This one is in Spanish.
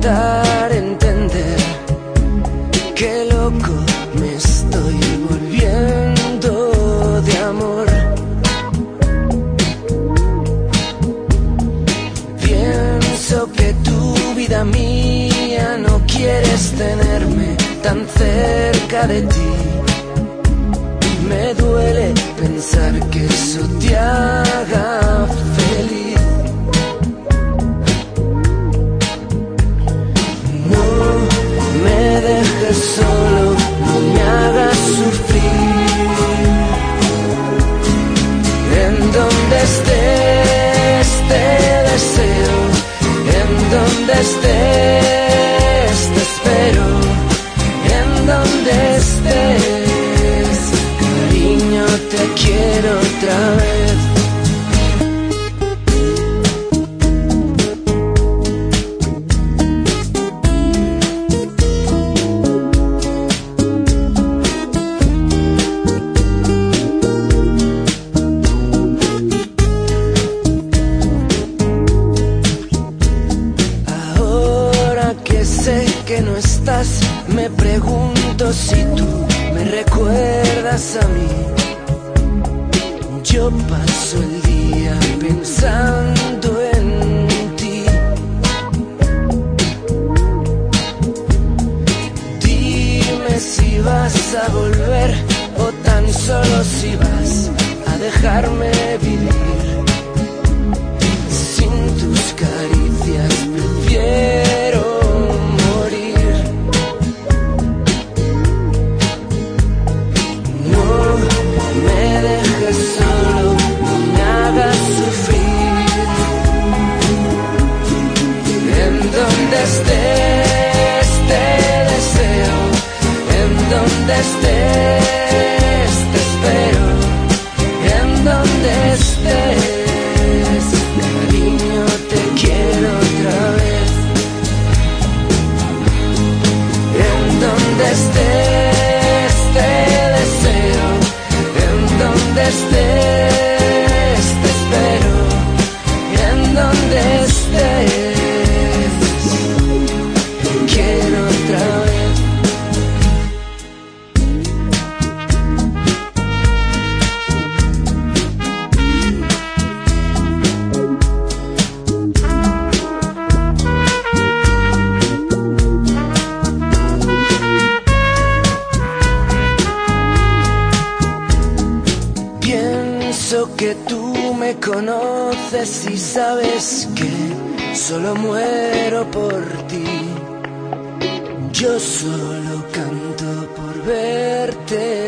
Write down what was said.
intentar entender qué loco me estoy volviendo de amor. Pienso que tu vida mía no quieres tenerme tan cerca de ti. Me duele pensar que eso te ha solo, que no estás, me pregunto si tú me recuerdas a mí. Yo paso el día pensando en ti. Dime si vas a volver o tan solo si vas a dejarme vivir. Estés Creo que tú me conoces y sabes que solo muero por ti. Yo solo canto por verte.